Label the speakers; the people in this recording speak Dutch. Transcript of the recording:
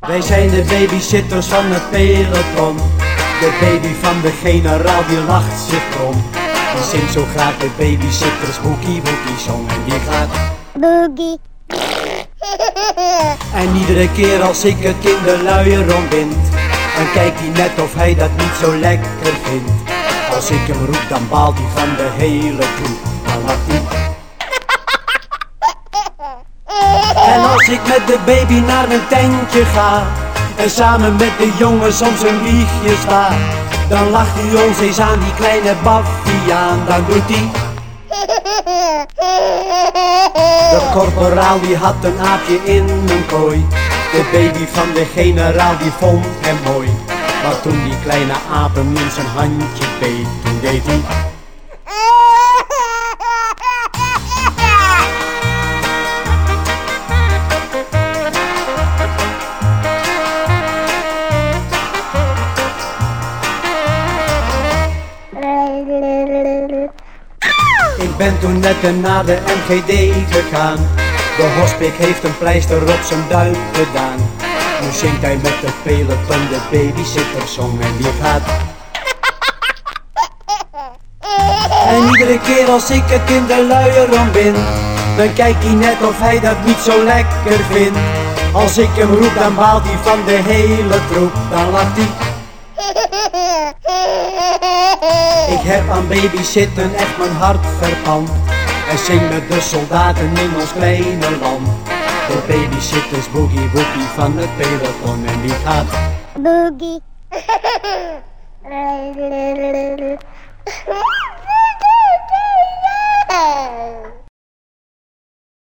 Speaker 1: Wij zijn de babysitters van het peloton. De baby van de generaal die lacht zich krom. Die zingt zo graag de babysitters boekie boekie song en die gaat.
Speaker 2: Boogie.
Speaker 1: En iedere keer als ik het in de luier rondbind, dan kijkt hij net of hij dat niet zo lekker vindt. Als ik hem roep, dan baalt hij van de hele troep. Dan lacht hij. En als ik met de baby naar een tentje ga, en samen met de jongens om zijn wiegje sta, dan lacht hij ons eens aan die kleine baffiaan. Dan doet hij. De korporaal die had een aapje in een kooi. De baby van de generaal die vond hem mooi. Maar toen die kleine aap hem in zijn handje beet, toen deed hij. Ik ben toen net naar de MGD gegaan. De hospik heeft een pleister op zijn duim gedaan. Nu zingt hij met het peloton de babysittersong en die gaat. En iedere keer als ik het in de luier ombind, dan kijkt hij net of hij dat niet zo lekker vindt. Als ik hem roep, dan baalt hij van de hele troep, dan lacht hij. Ik heb aan babysitten echt mijn hart verpand. En zing met de soldaten in ons kleine land. De babysitters boogie woogie van het peloton en die gaat.
Speaker 2: Boogie.